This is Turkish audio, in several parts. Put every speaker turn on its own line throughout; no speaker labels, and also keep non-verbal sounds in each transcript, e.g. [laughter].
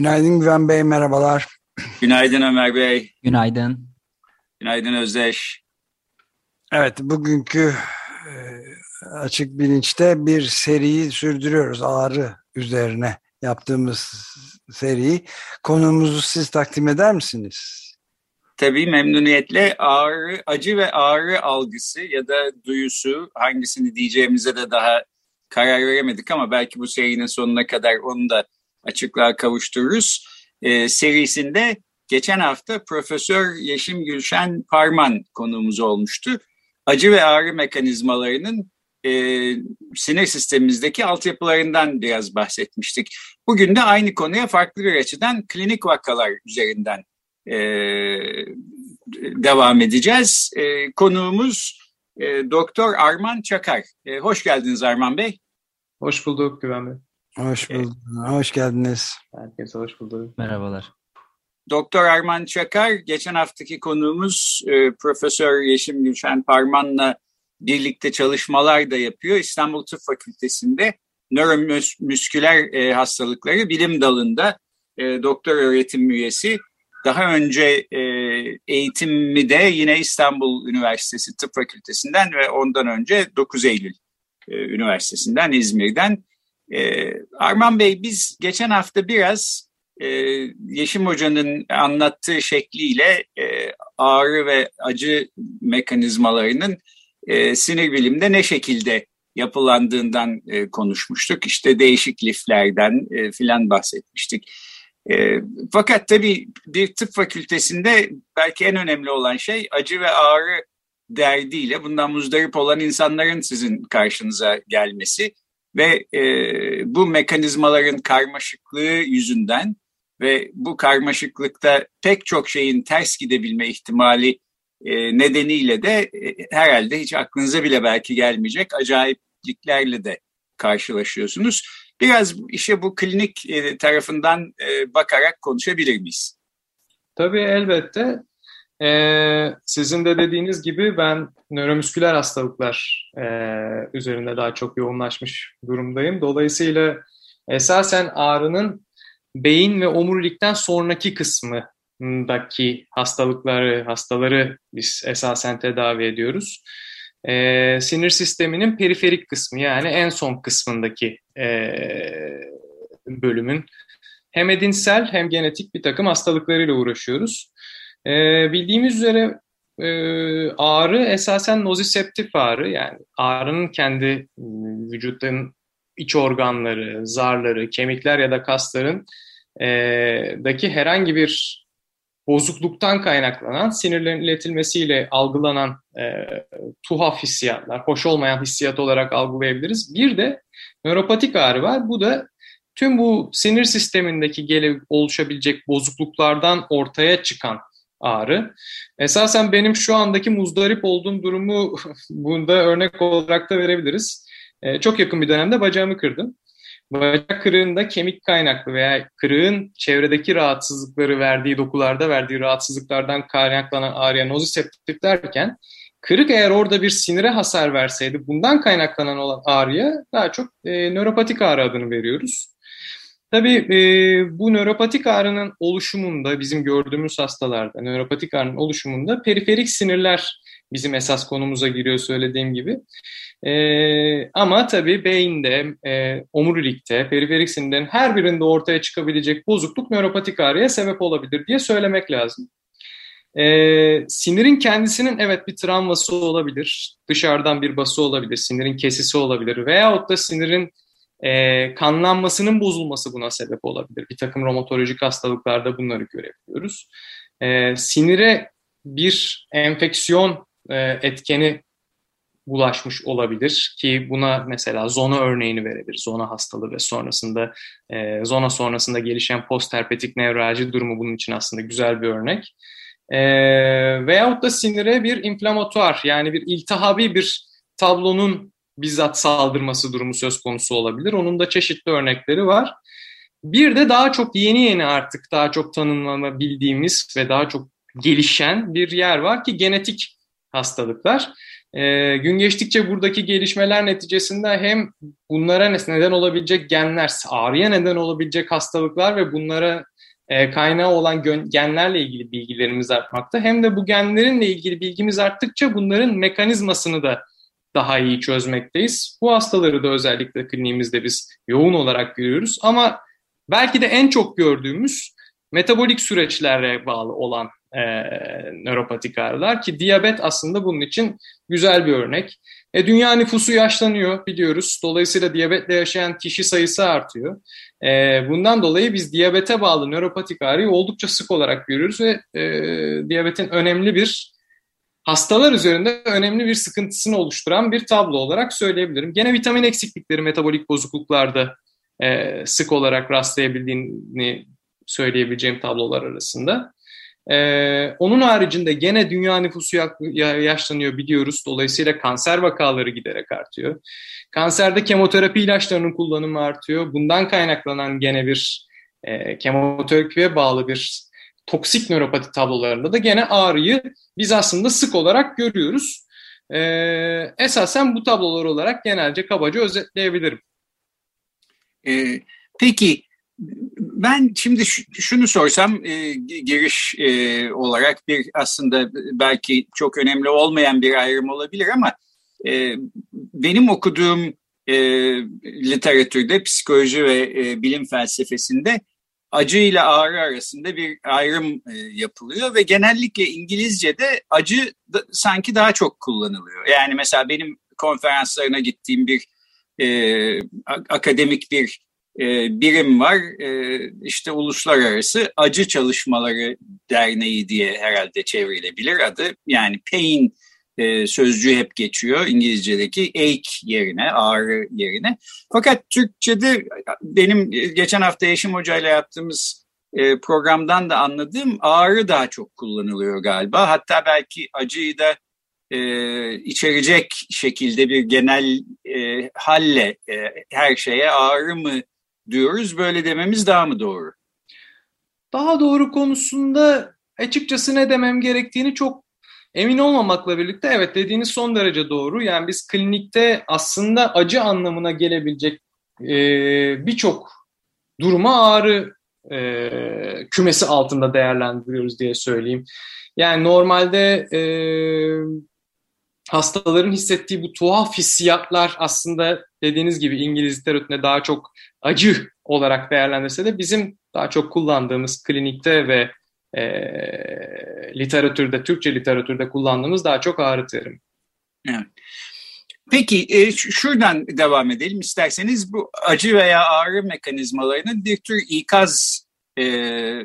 Günaydın Güven Bey, merhabalar.
Günaydın Ömer Bey.
Günaydın.
Günaydın Özdeş.
Evet, bugünkü e, Açık Bilinç'te bir seriyi sürdürüyoruz. Ağrı üzerine yaptığımız seriyi. Konuğumuzu siz takdim eder misiniz?
Tabii memnuniyetle ağrı, acı ve ağrı algısı ya da duyusu hangisini diyeceğimize de daha karar veremedik ama belki bu serinin sonuna kadar onu da açıklığa kavuştururuz. Ee, serisinde geçen hafta Profesör Yeşim Gülşen Parman konuğumuz olmuştu. Acı ve ağrı mekanizmalarının e, sinir sistemimizdeki altyapılarından biraz bahsetmiştik. Bugün de aynı konuya farklı bir açıdan klinik vakalar üzerinden e, devam edeceğiz. E, konuğumuz e, Doktor Arman Çakar. E, hoş geldiniz Arman Bey.
Hoş bulduk Güven Bey.
Hoş bulduk. Evet. Hoş geldiniz.
Herkese hoş bulduk.
Merhabalar.
Doktor Arman Çakar, geçen haftaki konuğumuz e, Profesör Yeşim Gülşen Parman'la birlikte çalışmalar da yapıyor. İstanbul Tıp Fakültesi'nde nöromüsküler e, hastalıkları bilim dalında e, doktor öğretim üyesi. Daha önce e, eğitimimi de yine İstanbul Üniversitesi Tıp Fakültesinden ve ondan önce 9 Eylül e, Üniversitesi'nden, İzmir'den. E, Arman Bey biz geçen hafta biraz e, Yeşim Hoca'nın anlattığı şekliyle e, ağrı ve acı mekanizmalarının e, sinir bilimde ne şekilde yapılandığından e, konuşmuştuk. İşte değişik liflerden e, filan bahsetmiştik. E, fakat tabii bir tıp fakültesinde belki en önemli olan şey acı ve ağrı derdiyle bundan muzdarip olan insanların sizin karşınıza gelmesi ve e, bu mekanizmaların karmaşıklığı yüzünden ve bu karmaşıklıkta pek çok şeyin ters gidebilme ihtimali e, nedeniyle de e, herhalde hiç aklınıza bile belki gelmeyecek acayipliklerle de karşılaşıyorsunuz. Biraz işe bu klinik e, tarafından e, bakarak konuşabilir miyiz?
Tabii elbette. Ee, sizin de dediğiniz gibi ben nöromüsküler hastalıklar e, üzerinde daha çok yoğunlaşmış durumdayım. Dolayısıyla esasen ağrının beyin ve omurilikten sonraki kısmındaki hastalıkları, hastaları biz esasen tedavi ediyoruz. Ee, sinir sisteminin periferik kısmı yani en son kısmındaki e, bölümün hem edinsel hem genetik bir takım hastalıklarıyla uğraşıyoruz. Ee, bildiğimiz üzere e, ağrı esasen noziseptif ağrı yani ağrının kendi vücutun iç organları, zarları, kemikler ya da kasların e, daki herhangi bir bozukluktan kaynaklanan sinirlerin iletilmesiyle algılanan e, tuhaf hissiyatlar, hoş olmayan hissiyat olarak algılayabiliriz. Bir de nöropatik ağrı var. Bu da tüm bu sinir sistemindeki gele oluşabilecek bozukluklardan ortaya çıkan ağrı. Esasen benim şu andaki muzdarip olduğum durumu [laughs] bunda örnek olarak da verebiliriz. Ee, çok yakın bir dönemde bacağımı kırdım. Bacak kırığında kemik kaynaklı veya kırığın çevredeki rahatsızlıkları verdiği dokularda verdiği rahatsızlıklardan kaynaklanan ağrıya noziseptif derken kırık eğer orada bir sinire hasar verseydi bundan kaynaklanan olan ağrıya daha çok e, nöropatik ağrı adını veriyoruz. Tabii e, bu nöropatik ağrının oluşumunda bizim gördüğümüz hastalarda nöropatik ağrının oluşumunda periferik sinirler bizim esas konumuza giriyor söylediğim gibi. E, ama tabii beyinde, e, omurilikte, periferik sinirlerin her birinde ortaya çıkabilecek bozukluk nöropatik ağrıya sebep olabilir diye söylemek lazım. E, sinirin kendisinin evet bir travması olabilir, dışarıdan bir bası olabilir, sinirin kesisi olabilir veyahut da sinirin e, kanlanmasının bozulması buna sebep olabilir. Bir takım romatolojik hastalıklarda bunları görebiliyoruz. E, sinire bir enfeksiyon e, etkeni bulaşmış olabilir ki buna mesela zona örneğini verebilir. Zona hastalığı ve sonrasında e, zona sonrasında gelişen postherpetik nevralji durumu bunun için aslında güzel bir örnek. E, veyahut da sinire bir inflamatuar yani bir iltihabi bir tablonun bizzat saldırması durumu söz konusu olabilir. Onun da çeşitli örnekleri var. Bir de daha çok yeni yeni artık daha çok tanımlanabildiğimiz ve daha çok gelişen bir yer var ki genetik hastalıklar. E, gün geçtikçe buradaki gelişmeler neticesinde hem bunlara neden olabilecek genler, ağrıya neden olabilecek hastalıklar ve bunlara e, kaynağı olan genlerle ilgili bilgilerimiz artmakta. Hem de bu genlerinle ilgili bilgimiz arttıkça bunların mekanizmasını da daha iyi çözmekteyiz. Bu hastaları da özellikle kliniğimizde biz yoğun olarak görüyoruz. Ama belki de en çok gördüğümüz metabolik süreçlere bağlı olan e, nöropatik ağrılar ki diyabet aslında bunun için güzel bir örnek. E, dünya nüfusu yaşlanıyor biliyoruz. Dolayısıyla diyabetle yaşayan kişi sayısı artıyor. E, bundan dolayı biz diyabete bağlı nöropatik ağrıyı oldukça sık olarak görüyoruz ve e, diyabetin önemli bir hastalar üzerinde önemli bir sıkıntısını oluşturan bir tablo olarak söyleyebilirim. Gene vitamin eksiklikleri metabolik bozukluklarda e, sık olarak rastlayabildiğini söyleyebileceğim tablolar arasında. Ee, onun haricinde gene dünya nüfusu yaşlanıyor biliyoruz. Dolayısıyla kanser vakaları giderek artıyor. Kanserde kemoterapi ilaçlarının kullanımı artıyor. Bundan kaynaklanan gene bir e, kemoterapiye bağlı bir toksik nöropati tablolarında da gene ağrıyı biz aslında sık olarak görüyoruz. Ee, esasen bu tablolar olarak genelce kabaca özetleyebilirim.
Ee, peki ben şimdi şunu sorsam e, giriş e, olarak bir aslında belki çok önemli olmayan bir ayrım olabilir ama e, benim okuduğum e, literatürde psikoloji ve e, bilim felsefesinde acı ile ağrı arasında bir ayrım e, yapılıyor ve genellikle İngilizce'de acı da, sanki daha çok kullanılıyor. Yani mesela benim konferanslarına gittiğim bir e, akademik bir e, birim var. E, işte Uluslararası Acı Çalışmaları Derneği diye herhalde çevrilebilir adı. Yani pain e, sözcüğü hep geçiyor İngilizce'deki ache yerine, ağrı yerine. Fakat Türkçe'de benim geçen hafta Yeşim Hoca ile yaptığımız e, programdan da anladığım ağrı daha çok kullanılıyor galiba. Hatta belki acıyı da e, içerecek şekilde bir genel e, halle e, her şeye ağrı mı diyoruz. Böyle dememiz daha mı doğru?
Daha doğru konusunda açıkçası ne demem gerektiğini çok emin olmamakla birlikte evet dediğiniz son derece doğru. Yani biz klinikte aslında acı anlamına gelebilecek e, birçok duruma ağrı e, kümesi altında değerlendiriyoruz diye söyleyeyim. Yani normalde e, hastaların hissettiği bu tuhaf hissiyatlar aslında dediğiniz gibi İngiliz literatüründe daha çok acı olarak değerlendirse de bizim daha çok kullandığımız klinikte ve e, literatürde, Türkçe literatürde kullandığımız daha çok ağrı terimi.
Evet. Peki e, şuradan devam edelim isterseniz bu acı veya ağrı mekanizmalarının bir tür ikaz e,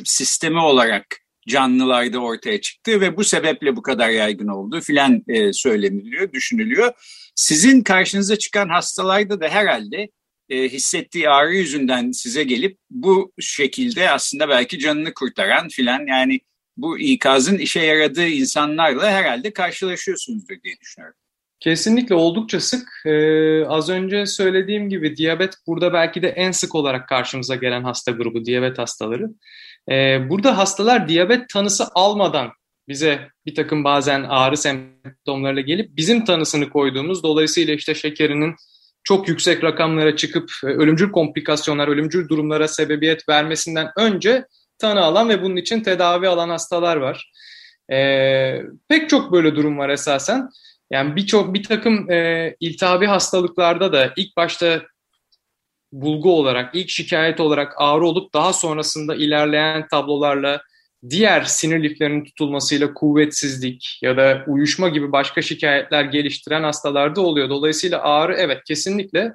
sistemi olarak canlılarda ortaya çıktı ve bu sebeple bu kadar yaygın olduğu filan e, söyleniliyor, düşünülüyor. Sizin karşınıza çıkan hastalarda da herhalde e, hissettiği ağrı yüzünden size gelip bu şekilde aslında belki canını kurtaran filan yani bu ikazın işe yaradığı insanlarla herhalde karşılaşıyorsunuzdur diye düşünüyorum.
Kesinlikle oldukça sık. Ee, az önce söylediğim gibi diyabet burada belki de en sık olarak karşımıza gelen hasta grubu diyabet hastaları. Ee, burada hastalar diyabet tanısı almadan bize bir takım bazen ağrı semptomlarıyla gelip bizim tanısını koyduğumuz dolayısıyla işte şekerinin çok yüksek rakamlara çıkıp e, ölümcül komplikasyonlar, ölümcül durumlara sebebiyet vermesinden önce tanı alan ve bunun için tedavi alan hastalar var. Ee, pek çok böyle durum var esasen. Yani birçok bir takım e, iltihabi hastalıklarda da ilk başta bulgu olarak, ilk şikayet olarak ağrı olup daha sonrasında ilerleyen tablolarla diğer sinir liflerinin tutulmasıyla kuvvetsizlik ya da uyuşma gibi başka şikayetler geliştiren hastalarda oluyor. Dolayısıyla ağrı evet kesinlikle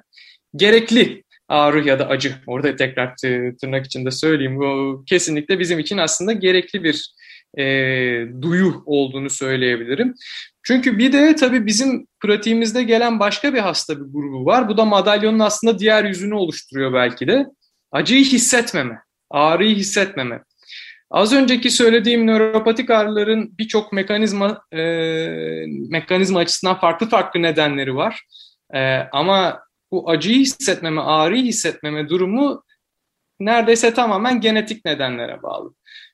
gerekli ağrı ya da acı. Orada tekrar tırnak içinde söyleyeyim. Bu kesinlikle bizim için aslında gerekli bir e, duyu olduğunu söyleyebilirim. Çünkü bir de tabii bizim pratiğimizde gelen başka bir hasta bir grubu var. Bu da madalyonun aslında diğer yüzünü oluşturuyor belki de. Acıyı hissetmeme, ağrıyı hissetmeme. Az önceki söylediğim nöropatik ağrıların birçok mekanizma e, mekanizma açısından farklı farklı nedenleri var. E, ama bu acıyı hissetmeme, ağrıyı hissetmeme durumu neredeyse tamamen genetik nedenlere bağlı.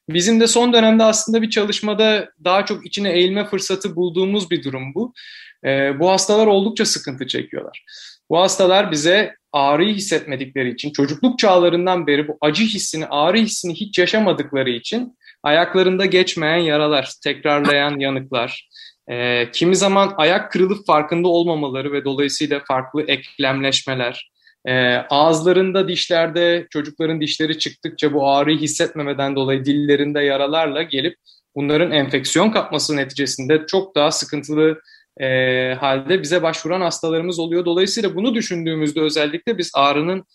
Bizim de son dönemde aslında bir çalışmada daha çok içine eğilme fırsatı bulduğumuz bir durum bu. E, bu hastalar oldukça sıkıntı çekiyorlar. Bu hastalar bize ağrıyı hissetmedikleri için, çocukluk çağlarından beri bu acı hissini, ağrı hissini hiç yaşamadıkları için ayaklarında geçmeyen yaralar, tekrarlayan yanıklar, e, kimi zaman ayak kırılıp farkında olmamaları ve dolayısıyla farklı eklemleşmeler, e, ağızlarında, dişlerde çocukların dişleri çıktıkça bu ağrıyı hissetmemeden dolayı dillerinde yaralarla gelip bunların enfeksiyon kapması neticesinde çok daha sıkıntılı e, halde bize başvuran hastalarımız oluyor. Dolayısıyla bunu düşündüğümüzde özellikle biz ağrının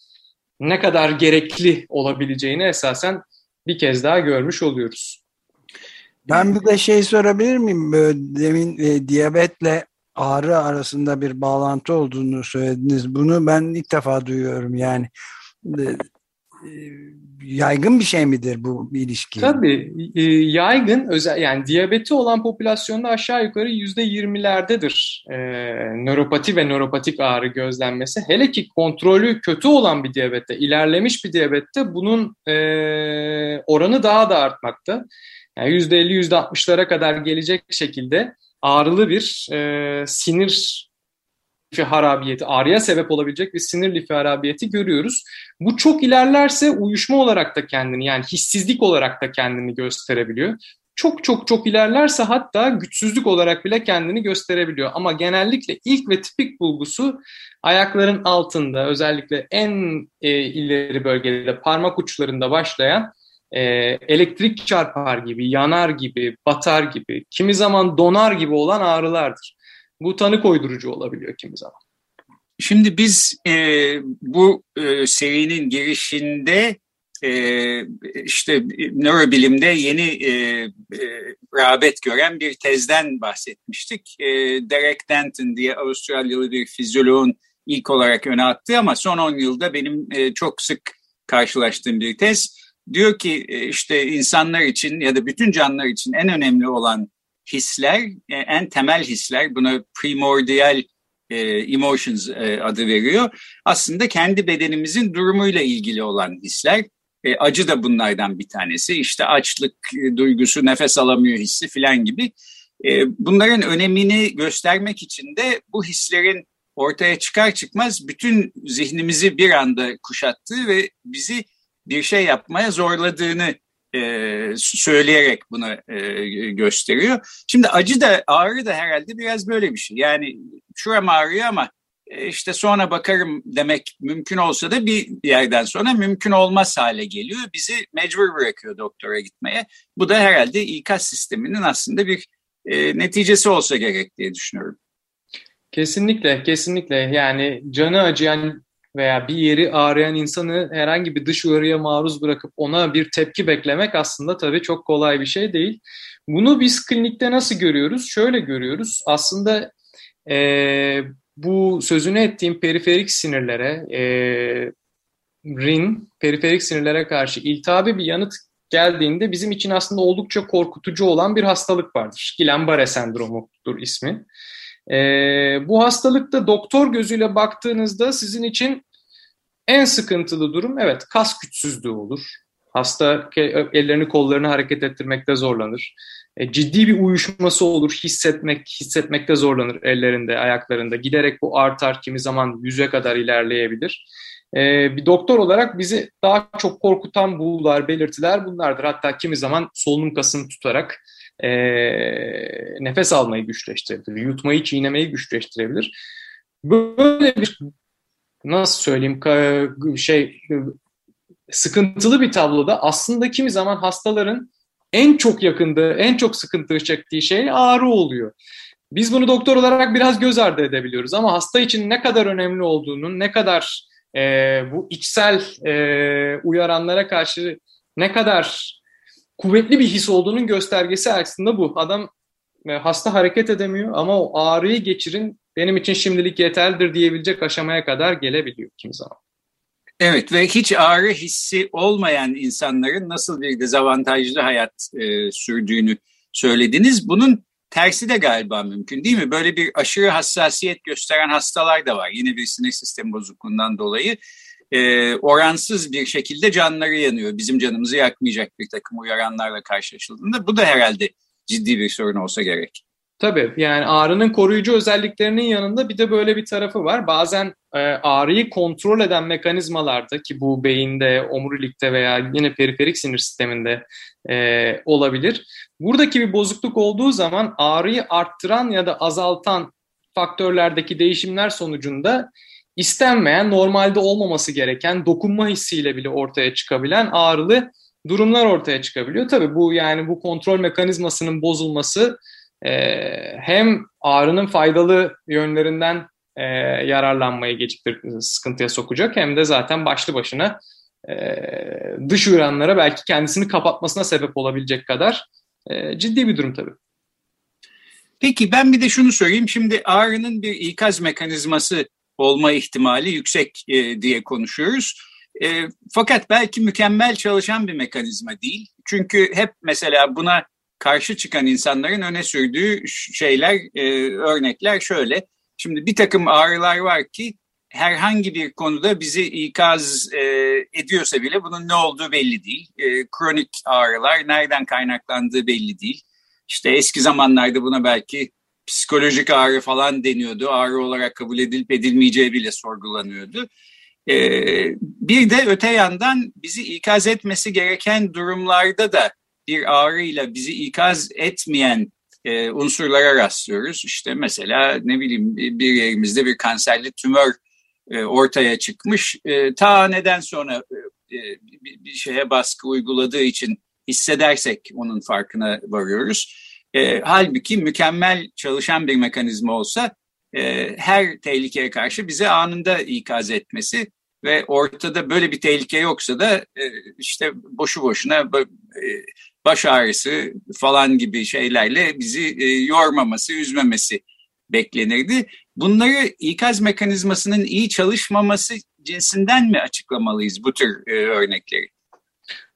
ne kadar gerekli olabileceğini esasen bir kez daha görmüş oluyoruz.
Ben bir de şey sorabilir miyim? Demin e, diyabetle ağrı arasında bir bağlantı olduğunu söylediniz. Bunu ben ilk defa duyuyorum yani. E, yaygın bir şey midir bu ilişki?
Tabii e, yaygın özel yani diyabeti olan popülasyonda aşağı yukarı yüzde yirmilerdedir e, nöropati ve nöropatik ağrı gözlenmesi. Hele ki kontrolü kötü olan bir diyabette, ilerlemiş bir diyabette bunun e, oranı daha da artmakta. Yani yüzde elli, yüzde altmışlara kadar gelecek şekilde ağrılı bir e, sinir lifi harabiyeti, ağrıya sebep olabilecek bir sinir lifi harabiyeti görüyoruz. Bu çok ilerlerse uyuşma olarak da kendini yani hissizlik olarak da kendini gösterebiliyor. Çok çok çok ilerlerse hatta güçsüzlük olarak bile kendini gösterebiliyor. Ama genellikle ilk ve tipik bulgusu ayakların altında özellikle en e, ileri bölgede parmak uçlarında başlayan e, elektrik çarpar gibi, yanar gibi, batar gibi, kimi zaman donar gibi olan ağrılardır. Bu tanı koydurucu olabiliyor kimi zaman.
Şimdi biz e, bu e, serinin girişinde e, işte nörobilimde yeni e, e, rağbet gören bir tezden bahsetmiştik. E, Derek Denton diye Avustralyalı bir fizyoloğun ilk olarak öne attığı ama son 10 yılda benim e, çok sık karşılaştığım bir tez. Diyor ki e, işte insanlar için ya da bütün canlılar için en önemli olan hisler, e, en temel hisler, buna primordial e, emotions e, adı veriyor. Aslında kendi bedenimizin durumuyla ilgili olan hisler. Acı da bunlardan bir tanesi. İşte açlık duygusu, nefes alamıyor hissi filan gibi. Bunların önemini göstermek için de bu hislerin ortaya çıkar çıkmaz bütün zihnimizi bir anda kuşattığı ve bizi bir şey yapmaya zorladığını e, söyleyerek bunu e, gösteriyor. Şimdi acı da ağrı da herhalde biraz böyle bir şey. Yani şuram ağrıyor ama e, işte sonra bakarım demek mümkün olsa da bir yerden sonra mümkün olmaz hale geliyor. Bizi mecbur bırakıyor doktora gitmeye. Bu da herhalde ikaz sisteminin aslında bir e, neticesi olsa gerek diye düşünüyorum.
Kesinlikle, kesinlikle. Yani canı acıyan veya bir yeri ağrıyan insanı herhangi bir dış uyarıya maruz bırakıp ona bir tepki beklemek aslında tabii çok kolay bir şey değil. Bunu biz klinikte nasıl görüyoruz? Şöyle görüyoruz. Aslında e, bu sözünü ettiğim periferik sinirlere, e, RIN, periferik sinirlere karşı iltihabi bir yanıt geldiğinde bizim için aslında oldukça korkutucu olan bir hastalık vardır. Guillain-Barré sendromudur ismi. E, bu hastalıkta doktor gözüyle baktığınızda sizin için en sıkıntılı durum evet kas güçsüzlüğü olur. Hasta ellerini kollarını hareket ettirmekte zorlanır. E, ciddi bir uyuşması olur. Hissetmek, hissetmekte zorlanır ellerinde, ayaklarında. Giderek bu artar, kimi zaman yüze kadar ilerleyebilir. E, bir doktor olarak bizi daha çok korkutan bulgular, belirtiler bunlardır. Hatta kimi zaman solunum kasını tutarak e, nefes almayı güçleştirebilir, yutmayı, çiğnemeyi güçleştirebilir. Böyle bir nasıl söyleyeyim şey sıkıntılı bir tabloda aslında kimi zaman hastaların en çok yakında, en çok sıkıntı çektiği şey ağrı oluyor. Biz bunu doktor olarak biraz göz ardı edebiliyoruz ama hasta için ne kadar önemli olduğunu, ne kadar e, bu içsel e, uyaranlara karşı ne kadar kuvvetli bir his olduğunun göstergesi aslında bu. Adam e, hasta hareket edemiyor ama o ağrıyı geçirin benim için şimdilik yeterlidir diyebilecek aşamaya kadar gelebiliyor kim zaman.
Evet ve hiç ağrı hissi olmayan insanların nasıl bir dezavantajlı hayat e, sürdüğünü söylediniz. Bunun tersi de galiba mümkün değil mi? Böyle bir aşırı hassasiyet gösteren hastalar da var. Yine bir sinir sistemi bozukluğundan dolayı e, oransız bir şekilde canları yanıyor. Bizim canımızı yakmayacak bir takım uyaranlarla karşılaşıldığında bu da herhalde ciddi bir sorun olsa gerek.
Tabii yani ağrının koruyucu özelliklerinin yanında bir de böyle bir tarafı var. Bazen e, ağrıyı kontrol eden mekanizmalarda ki bu beyinde, omurilikte veya yine periferik sinir sisteminde e, olabilir. Buradaki bir bozukluk olduğu zaman ağrıyı arttıran ya da azaltan faktörlerdeki değişimler sonucunda istenmeyen, normalde olmaması gereken, dokunma hissiyle bile ortaya çıkabilen ağrılı durumlar ortaya çıkabiliyor. Tabii bu yani bu kontrol mekanizmasının bozulması e, hem ağrının faydalı yönlerinden e, yararlanmayı geciktir, sıkıntıya sokacak hem de zaten başlı başına e, dış uyaranlara belki kendisini kapatmasına sebep olabilecek kadar e, ciddi bir durum tabii.
Peki ben bir de şunu söyleyeyim. Şimdi ağrının bir ikaz mekanizması olma ihtimali yüksek e, diye konuşuyoruz. E, fakat belki mükemmel çalışan bir mekanizma değil. Çünkü hep mesela buna karşı çıkan insanların öne sürdüğü şeyler, e, örnekler şöyle. Şimdi bir takım ağrılar var ki herhangi bir konuda bizi ikaz e, ediyorsa bile bunun ne olduğu belli değil. E, kronik ağrılar nereden kaynaklandığı belli değil. İşte eski zamanlarda buna belki psikolojik ağrı falan deniyordu. Ağrı olarak kabul edilip edilmeyeceği bile sorgulanıyordu. E, bir de öte yandan bizi ikaz etmesi gereken durumlarda da bir ağrıyla bizi ikaz etmeyen e, unsurlara rastlıyoruz. İşte mesela ne bileyim bir yerimizde bir kanserli tümör e, ortaya çıkmış. E, ta neden sonra e, bir, bir şeye baskı uyguladığı için hissedersek onun farkına varıyoruz. E, halbuki mükemmel çalışan bir mekanizma olsa e, her tehlikeye karşı bize anında ikaz etmesi ve ortada böyle bir tehlike yoksa da e, işte boşu boşuna e, baş ağrısı falan gibi şeylerle bizi e, yormaması, üzmemesi beklenirdi. Bunları ikaz mekanizmasının iyi çalışmaması cinsinden mi açıklamalıyız bu tür e, örnekleri?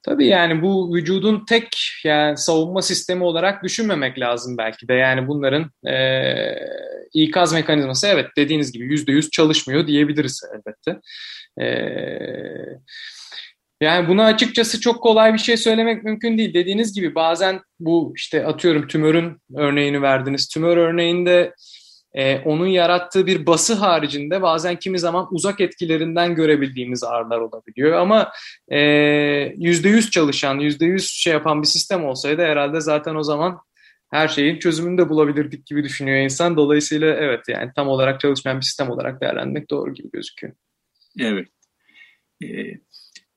Tabii yani bu vücudun tek yani savunma sistemi olarak düşünmemek lazım belki de. Yani bunların e, ikaz mekanizması evet dediğiniz gibi yüzde yüz çalışmıyor diyebiliriz elbette. E, yani buna açıkçası çok kolay bir şey söylemek mümkün değil. Dediğiniz gibi bazen bu işte atıyorum tümörün örneğini verdiniz. Tümör örneğinde e, onun yarattığı bir bası haricinde bazen kimi zaman uzak etkilerinden görebildiğimiz ağrılar olabiliyor. Ama e, yüzde yüz çalışan, yüzde yüz şey yapan bir sistem olsaydı herhalde zaten o zaman her şeyin çözümünü de bulabilirdik gibi düşünüyor insan. Dolayısıyla evet yani tam olarak çalışmayan bir sistem olarak değerlendirmek doğru gibi gözüküyor.
Evet. Ee,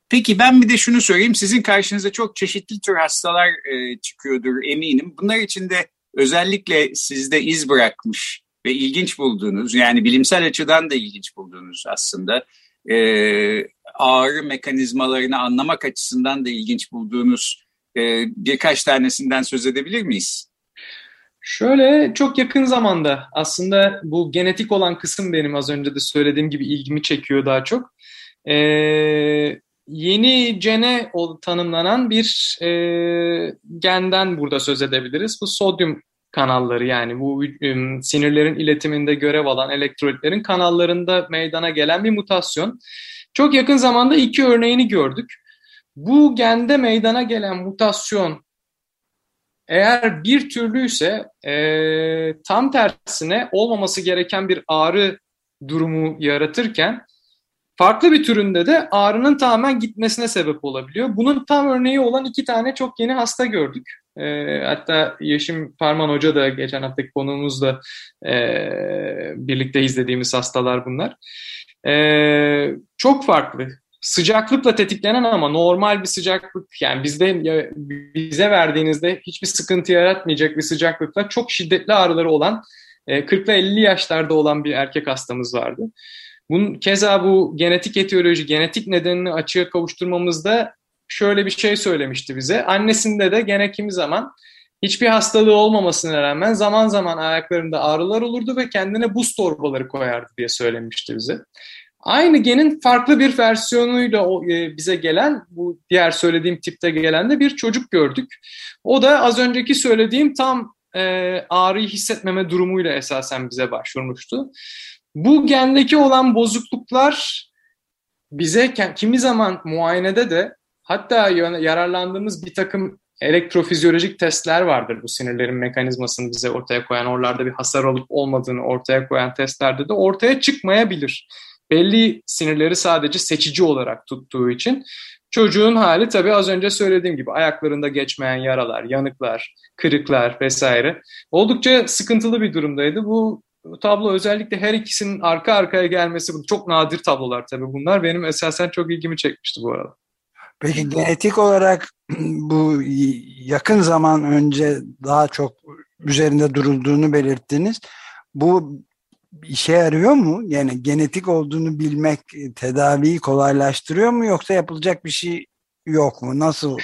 peki ben bir de şunu söyleyeyim. Sizin karşınıza çok çeşitli tür hastalar e, çıkıyordur eminim. Bunlar içinde özellikle sizde iz bırakmış ve ilginç bulduğunuz yani bilimsel açıdan da ilginç bulduğunuz aslında e, ağrı mekanizmalarını anlamak açısından da ilginç bulduğunuz e, birkaç tanesinden söz edebilir miyiz?
Şöyle çok yakın zamanda aslında bu genetik olan kısım benim az önce de söylediğim gibi ilgimi çekiyor daha çok. Ee, yeni gene tanımlanan bir e, genden burada söz edebiliriz. Bu sodyum kanalları yani bu ıı, sinirlerin iletiminde görev alan elektrolitlerin kanallarında meydana gelen bir mutasyon. Çok yakın zamanda iki örneğini gördük. Bu gende meydana gelen mutasyon eğer bir türlüyse e, tam tersine olmaması gereken bir ağrı durumu yaratırken farklı bir türünde de ağrının tamamen gitmesine sebep olabiliyor. Bunun tam örneği olan iki tane çok yeni hasta gördük. E, hatta Yeşim Parman Hoca da geçen haftaki konuğumuzla e, birlikte izlediğimiz hastalar bunlar. E, çok farklı. Sıcaklıkla tetiklenen ama normal bir sıcaklık yani bizde bize verdiğinizde hiçbir sıkıntı yaratmayacak bir sıcaklıkla çok şiddetli ağrıları olan e, 40 ile 50 yaşlarda olan bir erkek hastamız vardı. Bunun keza bu genetik etiyoloji, genetik nedenini açığa kavuşturmamızda şöyle bir şey söylemişti bize. Annesinde de gene kimi zaman hiçbir hastalığı olmamasına rağmen zaman zaman ayaklarında ağrılar olurdu ve kendine buz torbaları koyardı diye söylemişti bize. Aynı genin farklı bir versiyonuyla e, bize gelen, bu diğer söylediğim tipte gelen de bir çocuk gördük. O da az önceki söylediğim tam e, ağrıyı hissetmeme durumuyla esasen bize başvurmuştu. Bu gendeki olan bozukluklar bize kimi zaman muayenede de hatta yararlandığımız bir takım elektrofizyolojik testler vardır bu sinirlerin mekanizmasını bize ortaya koyan, oralarda bir hasar olup olmadığını ortaya koyan testlerde de ortaya çıkmayabilir. Belli sinirleri sadece seçici olarak tuttuğu için çocuğun hali tabii az önce söylediğim gibi ayaklarında geçmeyen yaralar, yanıklar, kırıklar vesaire oldukça sıkıntılı bir durumdaydı. Bu tablo özellikle her ikisinin arka arkaya gelmesi çok nadir tablolar tabii bunlar benim esasen çok ilgimi çekmişti bu arada.
Peki genetik olarak bu yakın zaman önce daha çok üzerinde durulduğunu belirttiniz. Bu işe yarıyor mu? Yani genetik olduğunu bilmek tedaviyi kolaylaştırıyor mu yoksa yapılacak bir şey yok mu? Nasıl?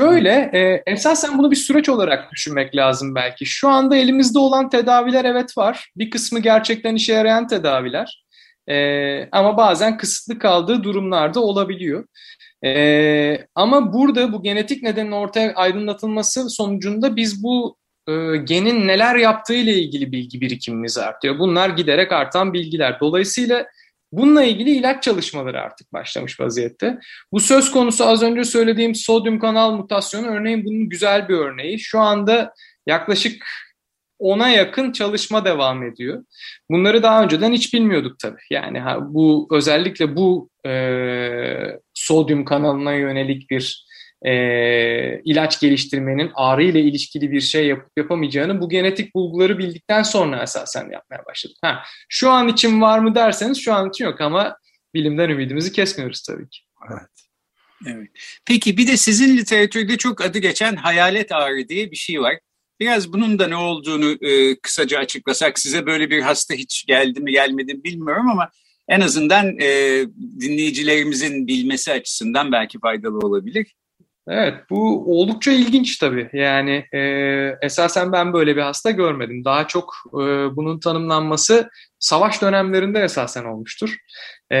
Şöyle, e, esasen bunu bir süreç olarak düşünmek lazım belki. Şu anda elimizde olan tedaviler evet var. Bir kısmı gerçekten işe yarayan tedaviler. E, ama bazen kısıtlı kaldığı durumlarda olabiliyor. E, ama burada bu genetik nedenin ortaya aydınlatılması sonucunda biz bu e, genin neler yaptığı ile ilgili bilgi birikimimiz artıyor. Bunlar giderek artan bilgiler. Dolayısıyla bununla ilgili ilaç çalışmaları artık başlamış vaziyette. Bu söz konusu az önce söylediğim sodyum kanal mutasyonu örneğin bunun güzel bir örneği. Şu anda yaklaşık ona yakın çalışma devam ediyor. Bunları daha önceden hiç bilmiyorduk tabii. Yani bu özellikle bu e, sodyum kanalına yönelik bir e, ilaç geliştirmenin ağrı ile ilişkili bir şey yapıp yapamayacağını bu genetik bulguları bildikten sonra esasen yapmaya başladık. Ha, şu an için var mı derseniz şu an için yok ama bilimden ümidimizi kesmiyoruz tabii ki.
Evet. Evet. Peki bir de sizin literatürde çok adı geçen hayalet ağrı diye bir şey var. Biraz bunun da ne olduğunu e, kısaca açıklasak size böyle bir hasta hiç geldi mi gelmedi mi bilmiyorum ama en azından e, dinleyicilerimizin bilmesi açısından belki faydalı olabilir.
Evet bu oldukça ilginç tabii. Yani e, esasen ben böyle bir hasta görmedim. Daha çok e, bunun tanımlanması savaş dönemlerinde esasen olmuştur. E,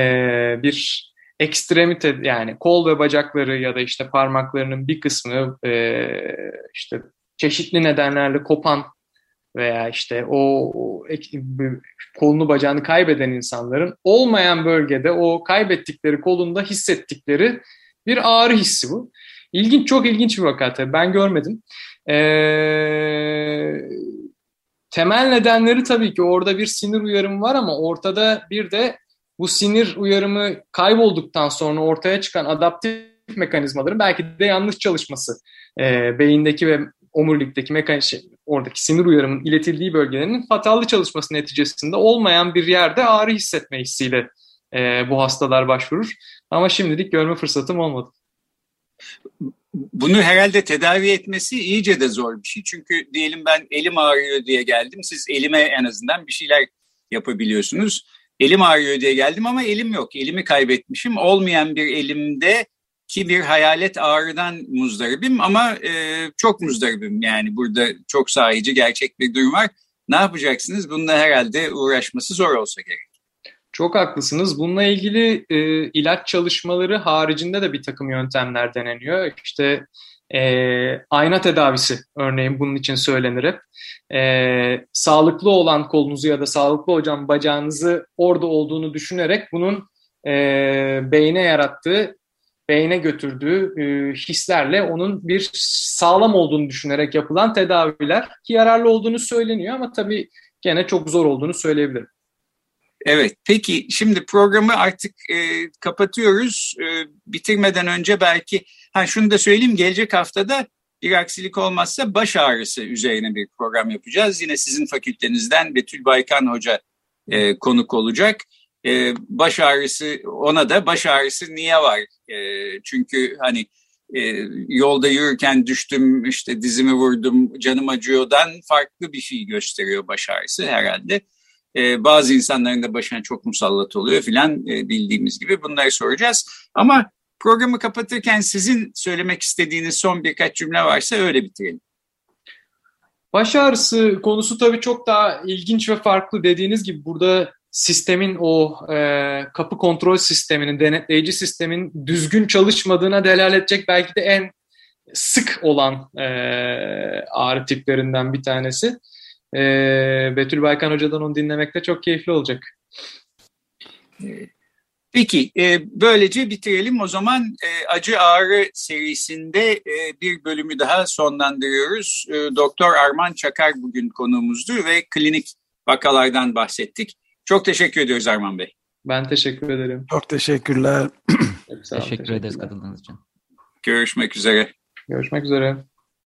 bir ekstremite yani kol ve bacakları ya da işte parmaklarının bir kısmı e, işte çeşitli nedenlerle kopan veya işte o, kolunu bacağını kaybeden insanların olmayan bölgede o kaybettikleri kolunda hissettikleri bir ağrı hissi bu. İlginç, çok ilginç bir vaka tabii. Ben görmedim. Ee, temel nedenleri tabii ki orada bir sinir uyarımı var ama ortada bir de bu sinir uyarımı kaybolduktan sonra ortaya çıkan adaptif mekanizmaların belki de yanlış çalışması e, beyindeki ve omurilikteki mekanik şey, oradaki sinir uyarımının iletildiği bölgelerin fatallı çalışması neticesinde olmayan bir yerde ağrı hissetme hissiyle e, bu hastalar başvurur. Ama şimdilik görme fırsatım olmadı.
Bunu herhalde tedavi etmesi iyice de zor bir şey. Çünkü diyelim ben elim ağrıyor diye geldim. Siz elime en azından bir şeyler yapabiliyorsunuz. Elim ağrıyor diye geldim ama elim yok. Elimi kaybetmişim. Olmayan bir elimde ki bir hayalet ağrıdan muzdaribim ama e, çok muzdaribim. Yani burada çok sahici gerçek bir durum var. Ne yapacaksınız? Bununla herhalde uğraşması zor olsa gerek.
Çok haklısınız. Bununla ilgili e, ilaç çalışmaları haricinde de bir takım yöntemler deneniyor. İşte e, ayna tedavisi örneğin bunun için söylenir hep. E, sağlıklı olan kolunuzu ya da sağlıklı hocam bacağınızı orada olduğunu düşünerek bunun e, beyne yarattığı, beyne götürdüğü e, hislerle onun bir sağlam olduğunu düşünerek yapılan tedaviler ki yararlı olduğunu söyleniyor ama tabii gene çok zor olduğunu söyleyebilirim.
Evet, peki şimdi programı artık e, kapatıyoruz. E, bitirmeden önce belki, ha şunu da söyleyeyim, gelecek haftada bir aksilik olmazsa baş ağrısı üzerine bir program yapacağız. Yine sizin fakültenizden Betül Baykan Hoca e, konuk olacak. E, baş ağrısı, ona da baş ağrısı niye var? E, çünkü hani e, yolda yürürken düştüm, işte dizimi vurdum, canım acıyordan farklı bir şey gösteriyor baş ağrısı herhalde. E, bazı insanların da başına çok musallat oluyor filan e, bildiğimiz gibi bunları soracağız. Ama Programı kapatırken sizin söylemek istediğiniz son birkaç cümle varsa öyle bitirelim.
Baş ağrısı konusu tabii çok daha ilginç ve farklı. Dediğiniz gibi burada sistemin o e, kapı kontrol sisteminin, denetleyici sistemin düzgün çalışmadığına delalet edecek belki de en sık olan e, ağrı tiplerinden bir tanesi. E, Betül Baykan Hoca'dan onu dinlemekte çok keyifli olacak.
Peki, e, böylece bitirelim. O zaman e, Acı Ağrı serisinde e, bir bölümü daha sonlandırıyoruz. E, Doktor Arman Çakar bugün konuğumuzdu ve klinik vakalardan bahsettik. Çok teşekkür ediyoruz Arman Bey.
Ben teşekkür ederim.
Çok teşekkürler. [clears throat]
Çok teşekkür ederiz katıldığınız için.
Görüşmek üzere.
Görüşmek üzere.